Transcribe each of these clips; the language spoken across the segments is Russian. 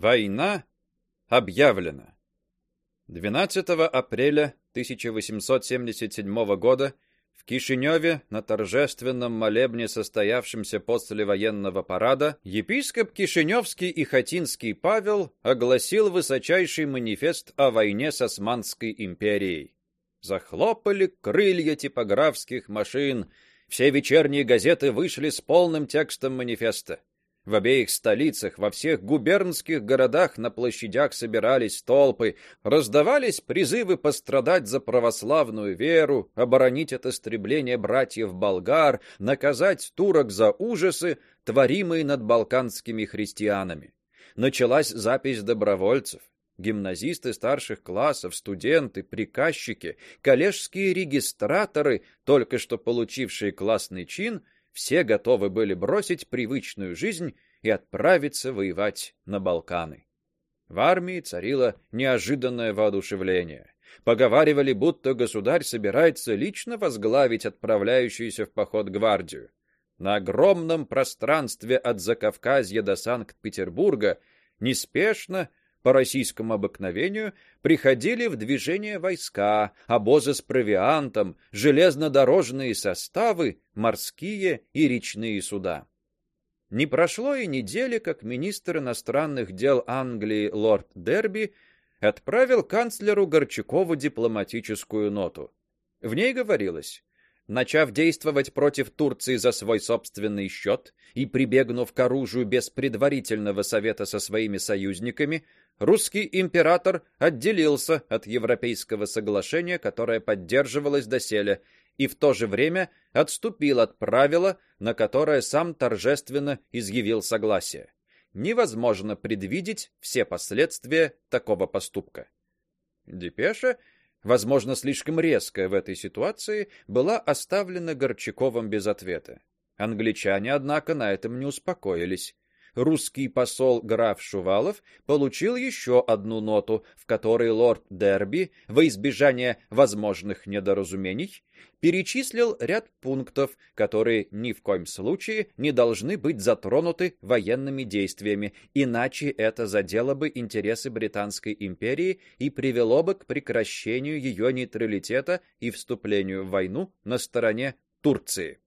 Война объявлена. 12 апреля 1877 года в Кишиневе на торжественном молебне, состоявшемся после военного парада, епископ Кишиневский и Хатинский Павел огласил высочайший манифест о войне с Османской империей. Захлопали крылья типографских машин, все вечерние газеты вышли с полным текстом манифеста. В обеих столицах, во всех губернских городах на площадях собирались толпы, раздавались призывы пострадать за православную веру, оборонить от истребления братьев болгар, наказать турок за ужасы, творимые над балканскими христианами. Началась запись добровольцев. Гимназисты старших классов, студенты, приказчики, коллежские регистраторы, только что получившие классный чин — все готовы были бросить привычную жизнь и отправиться воевать на Балканы. В армии царило неожиданное воодушевление. Поговаривали, будто государь собирается лично возглавить отправляющуюся в поход гвардию. На огромном пространстве от Закавказья до Санкт-Петербурга неспешно по российскому обыкновению приходили в движение войска, обозы с провиантом, железнодорожные составы, морские и речные суда. Не прошло и недели, как министр иностранных дел Англии лорд Дерби отправил канцлеру Горчакову дипломатическую ноту. В ней говорилось: начав действовать против Турции за свой собственный счет и прибегнув к оружию без предварительного совета со своими союзниками, русский император отделился от европейского соглашения, которое поддерживалось доселе, и в то же время отступил от правила, на которое сам торжественно изъявил согласие. Невозможно предвидеть все последствия такого поступка. Депеша, возможно, слишком резкая в этой ситуации, была оставлена Горчаковым без ответа. Англичане, однако, на этом не успокоились русский посол граф Шувалов получил еще одну ноту, в которой лорд Дерби, во избежание возможных недоразумений, перечислил ряд пунктов, которые ни в коем случае не должны быть затронуты военными действиями, иначе это задело бы интересы британской империи и привело бы к прекращению ее нейтралитета и вступлению в войну на стороне Турции.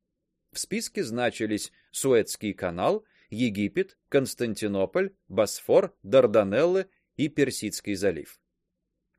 В списке значились Суэцкий канал, Египет, Константинополь, Босфор, Дарданеллы и Персидский залив.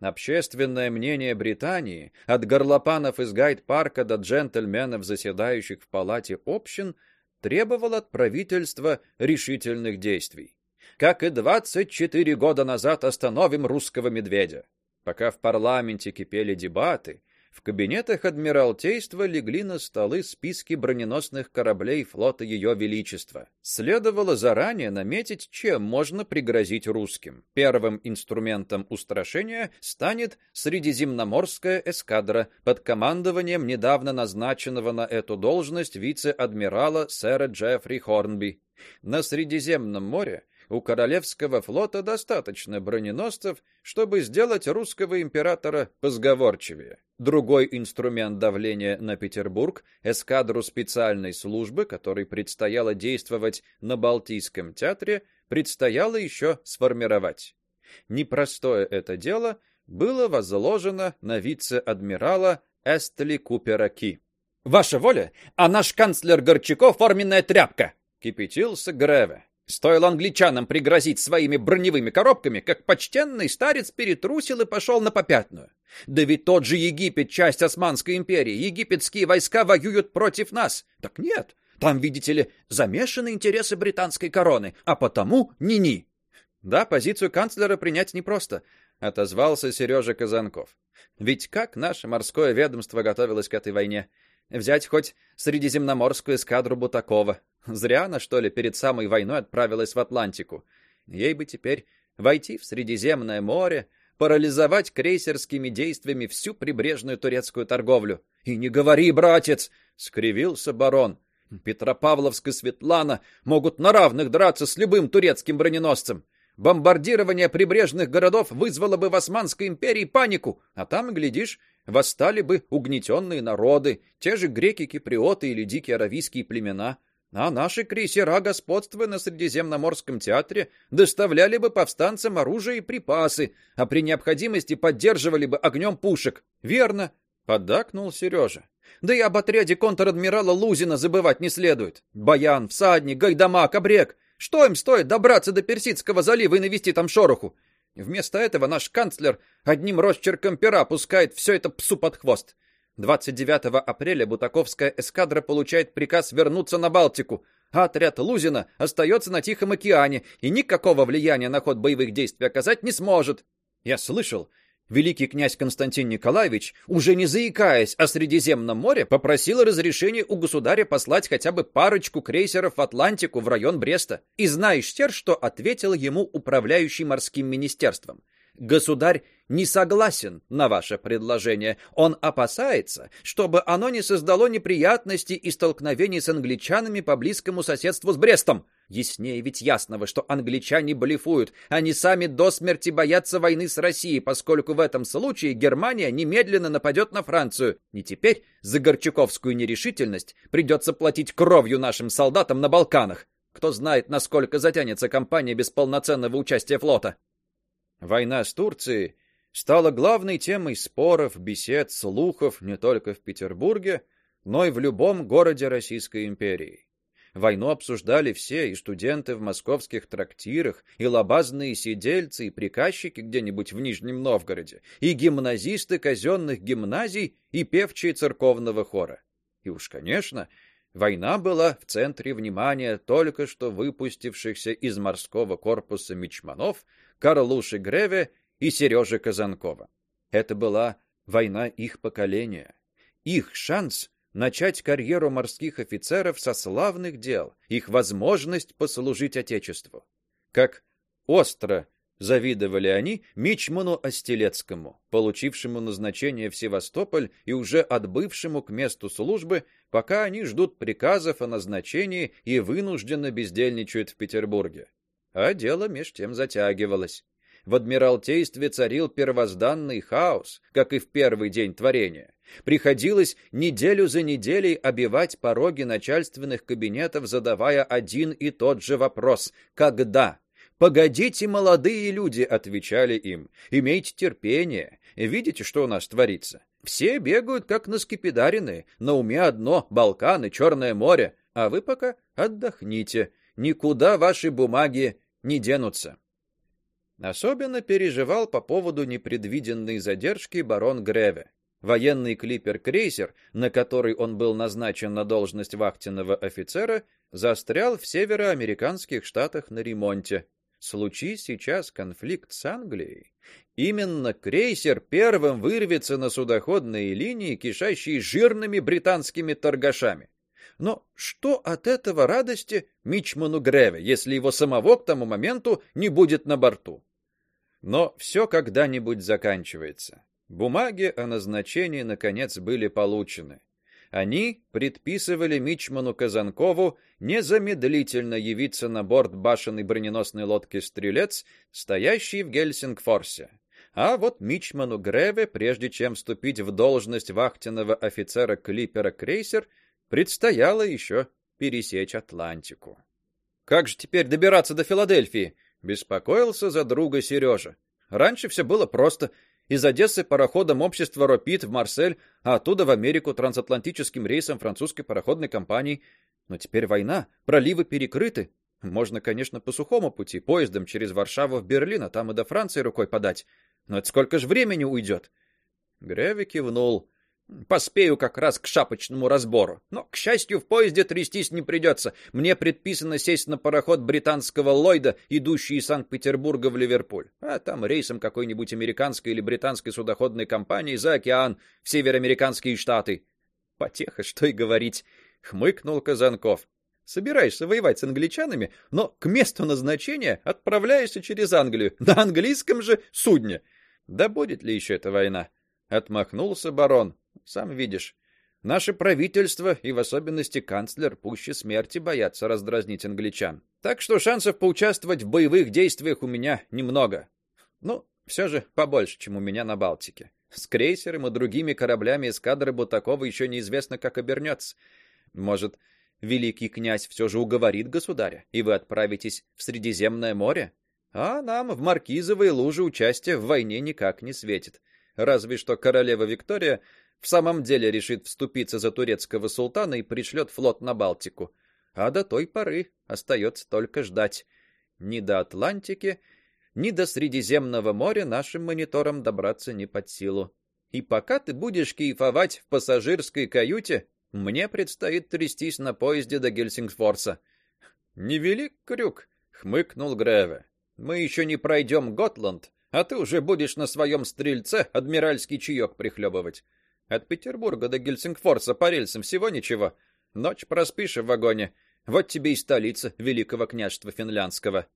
Общественное мнение Британии, от горлопанов из гайд-парка до джентльменов, заседающих в палате общин, требовало от правительства решительных действий. Как и 24 года назад остановим русского медведя. Пока в парламенте кипели дебаты, в кабинетах адмиралтейства легли на столы списки броненосных кораблей флота Ее Величества. Следовало заранее наметить, чем можно пригрозить русским. Первым инструментом устрашения станет Средиземноморская эскадра под командованием недавно назначенного на эту должность вице-адмирала сэра Джеффри Хорнби. На Средиземном море у королевского флота достаточно броненосцев, чтобы сделать русского императора позговорчивее. Другой инструмент давления на Петербург эскадру специальной службы, которой предстояло действовать на Балтийском театре, предстояло еще сформировать. Непростое это дело было возложено на вице-адмирала Эстли Купера Ки. Ваша воля, а наш канцлер Горчаков форменная тряпка, кипятился Греве. Стоило англичанам пригрозить своими броневыми коробками, как почтенный старец перетрусил и пошел на попятную. Да ведь тот же Египет, часть Османской империи, египетские войска воюют против нас. Так нет, там, видите ли, замешаны интересы британской короны, а потому ни-ни. Да, позицию канцлера принять непросто, отозвался Сережа Казанков. Ведь как наше морское ведомство готовилось к этой войне? Взять хоть средиземноморскую эскадру Бутакова. Зря она, что ли, перед самой войной отправилась в Атлантику. Ей бы теперь войти в Средиземное море, парализовать крейсерскими действиями всю прибрежную турецкую торговлю. И не говори, братец, скривился барон. Петропавловск и Светлана могут на равных драться с любым турецким броненосцем. Бомбардирование прибрежных городов вызвало бы в Османской империи панику, а там, глядишь, восстали бы угнетенные народы, те же греки-киприоты или дикие аравийские племена. А наши крейсера, господствуя на Средиземноморском театре, доставляли бы повстанцам оружие и припасы, а при необходимости поддерживали бы огнем пушек. Верно, поддакнул Сережа. Да и об отряде контр-адмирала Лузина забывать не следует. Баян, всадник, гайдамак, обрек. Что им стоит добраться до Персидского залива и навести там шороху? Вместо этого наш канцлер одним росчерком пера пускает все это псу под хвост. 29 апреля Бутаковская эскадра получает приказ вернуться на Балтику, а отряд Лузина остается на Тихом океане и никакого влияния на ход боевых действий оказать не сможет. Я слышал, великий князь Константин Николаевич, уже не заикаясь о Средиземном море, попросил разрешения у государя послать хотя бы парочку крейсеров в Атлантику в район Бреста. И знаешь, Тер, что ответил ему управляющий морским министерством? Государь не согласен на ваше предложение. Он опасается, чтобы оно не создало неприятностей и столкновений с англичанами по близкому соседству с Брестом. Яснее ведь ясного, что англичане блефуют. Они сами до смерти боятся войны с Россией, поскольку в этом случае Германия немедленно нападет на Францию. И теперь за горчаковскую нерешительность придется платить кровью нашим солдатам на Балканах. Кто знает, насколько затянется кампания без полноценного участия флота. Война с Турцией стала главной темой споров, бесед, слухов не только в Петербурге, но и в любом городе Российской империи. Войну обсуждали все, и студенты в московских трактирах, и лабазные сидельцы, и приказчики где-нибудь в Нижнем Новгороде, и гимназисты казенных гимназий, и певчие церковного хора. И уж, конечно, война была в центре внимания только что выпустившихся из морского корпуса мичманов Карлуши Греве и Сережи Казанкова. Это была война их поколения, их шанс начать карьеру морских офицеров со славных дел, их возможность послужить отечеству. Как остро завидовали они мичману Остелецкому, получившему назначение в Севастополь и уже отбывшему к месту службы, пока они ждут приказов о назначении и вынужденно бездельничают в Петербурге. А дело меж тем затягивалось. В адмиралтействе царил первозданный хаос, как и в первый день творения. Приходилось неделю за неделей обивать пороги начальственных кабинетов, задавая один и тот же вопрос: когда? Погодите, молодые люди, отвечали им. Имейте терпение. Видите, что у нас творится? Все бегают как на скипидарины, на уме одно Балканы, Черное море, а вы пока отдохните. Никуда ваши бумаги не денутся. Особенно переживал по поводу непредвиденной задержки барон Греве. Военный клипер-крейсер, на который он был назначен на должность вахтенного офицера, застрял в североамериканских штатах на ремонте. Случись сейчас конфликт с Англией, именно крейсер первым вырвется на судоходные линии, кишащие жирными британскими торгашами. Но что от этого радости мичману Греве, если его самого к тому моменту не будет на борту? Но все когда-нибудь заканчивается. Бумаги о назначении наконец были получены. Они предписывали мичману Казанкову незамедлительно явиться на борт башенной броненосной лодки Стрелец, стоящей в Гельсингфорсе. А вот мичману Греве, прежде чем вступить в должность вахтенного офицера клипера Крейсер, предстояло еще пересечь Атлантику. Как же теперь добираться до Филадельфии? Беспокоился за друга Сережа. Раньше все было просто. Из Одессы пароходом общества Ропит в Марсель, а оттуда в Америку трансатлантическим рейсом французской пароходной компании. Но теперь война, проливы перекрыты. Можно, конечно, по сухому пути, поездом через Варшаву в Берлин, а там и до Франции рукой подать. Но это сколько ж времени уйдет?» Греви кивнул. Поспею как раз к шапочному разбору. Но, к счастью, в поезде трястись не придется. Мне предписано сесть на пароход британского Ллойда, идущий из Санкт-Петербурга в Ливерпуль. А там рейсом какой-нибудь американской или британской судоходной компании за океан в североамериканские штаты. Потеха, что и говорить, хмыкнул Казанков. Собираешься воевать с англичанами, но к месту назначения отправляешься через Англию на английском же судне. Да будет ли еще эта война? Отмахнулся барон. Сам видишь, наше правительство и в особенности канцлер пуще смерти боятся раздразнить англичан. Так что шансов поучаствовать в боевых действиях у меня немного. Ну, все же побольше, чем у меня на Балтике. С крейсером и другими кораблями эскадры Бутакова еще неизвестно, как обернется. Может, великий князь все же уговорит государя, и вы отправитесь в Средиземное море. А нам в Маркизовой луже участие в войне никак не светит. Разве что королева Виктория в самом деле решит вступиться за турецкого султана и пришлет флот на Балтику. А до той поры остается только ждать. Ни до Атлантики, ни до Средиземного моря нашим мониторам добраться не под силу. И пока ты будешь кайфовать в пассажирской каюте, мне предстоит трястись на поезде до Гельсингфорса. Невелик крюк, хмыкнул Греве. Мы еще не пройдем Готланд, а ты уже будешь на своем стрельце адмиральский чаек прихлебывать. От Петербурга до Гельсингфорса по рельсам всего ничего. Ночь проспишь в вагоне. Вот тебе и столица Великого княжества финляндского.